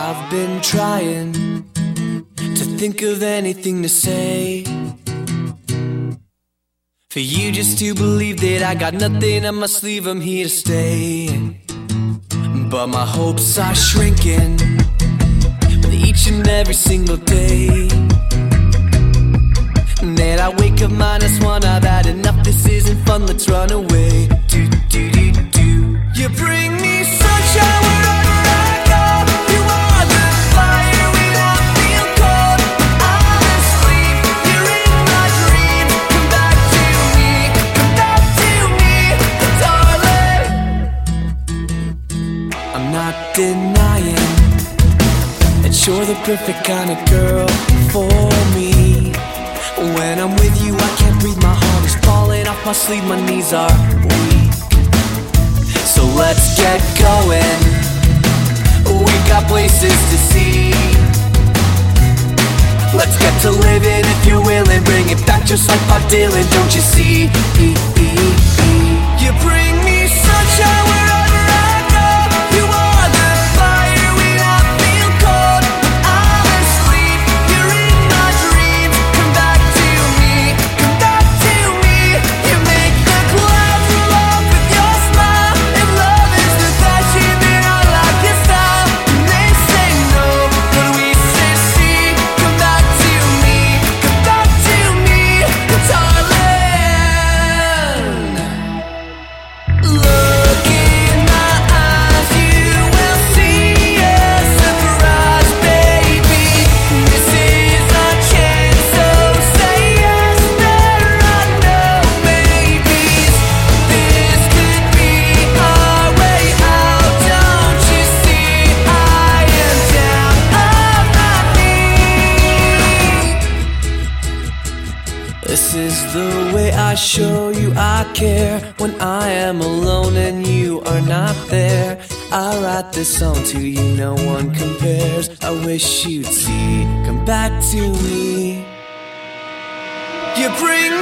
I've been trying to think of anything to say. For you just to believe that I got nothing up my sleeve, I'm here to stay. But my hopes are shrinking with each and every single day. And then I wake up minus one, I've had enough, this isn't fun, let's run away. Do, do, do, do. You bring not denying that you're the perfect kind of girl for me. When I'm with you, I can't breathe. My heart is falling off my sleeve. My knees are weak. So let's get going. We got places to see. Let's get to living if you're willing. Bring it back just like Bob Dylan, don't you see? This is the way I show you I care when I am alone and you are not there. I write this song to you, no one compares. I wish you'd see, come back to me. You bring